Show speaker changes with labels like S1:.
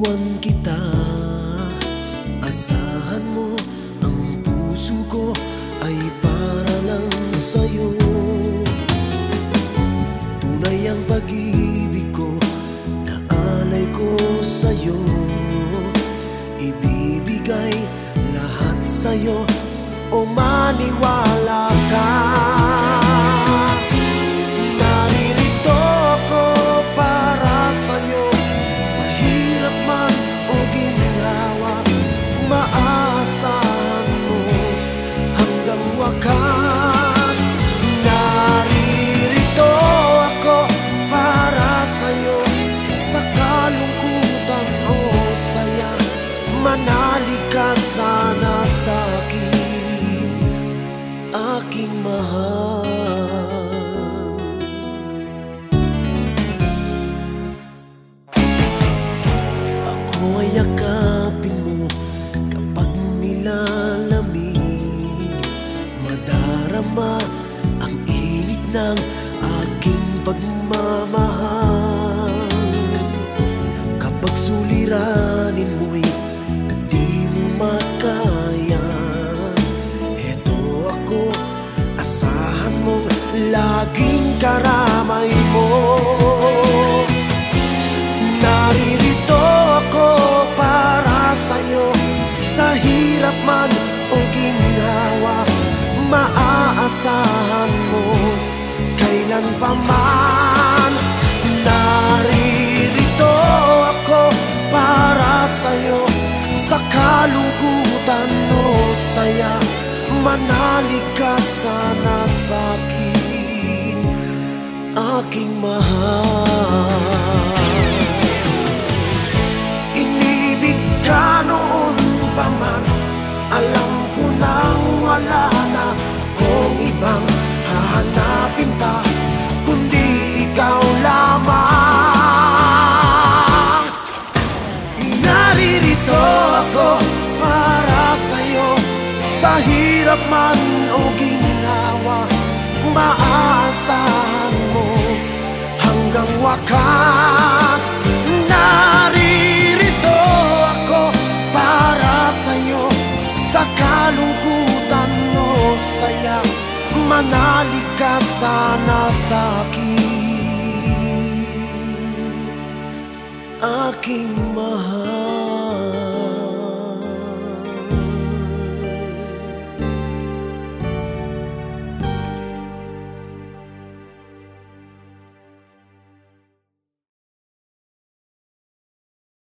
S1: iiwan kita? Asahan mo ang puso ko ay para lang sa'yo. Tunay ang pag-ibig ko na alay ko sa'yo. Ibibigay lahat sa'yo. O maniwala ka ng aking pagmamahal. Kapag suliranin mo'y di mo makaya. Heto ako, asahan mong laging karamay mo. Naririto ako para sa'yo Sa hirap man o ginhawa Maaasahan mo kailan pa man Naririto ako para sa'yo Sa kalungkutan o saya. Manalig ka sana hirap man o ginawa Maaasahan mo hanggang wakas. Naririto ako para sa'yo Sa kalungkutan o saya Manalig ka sana sa'kin. Aking mahal